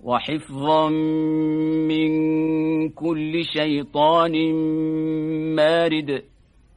وحفظا من كل شيطان مارد.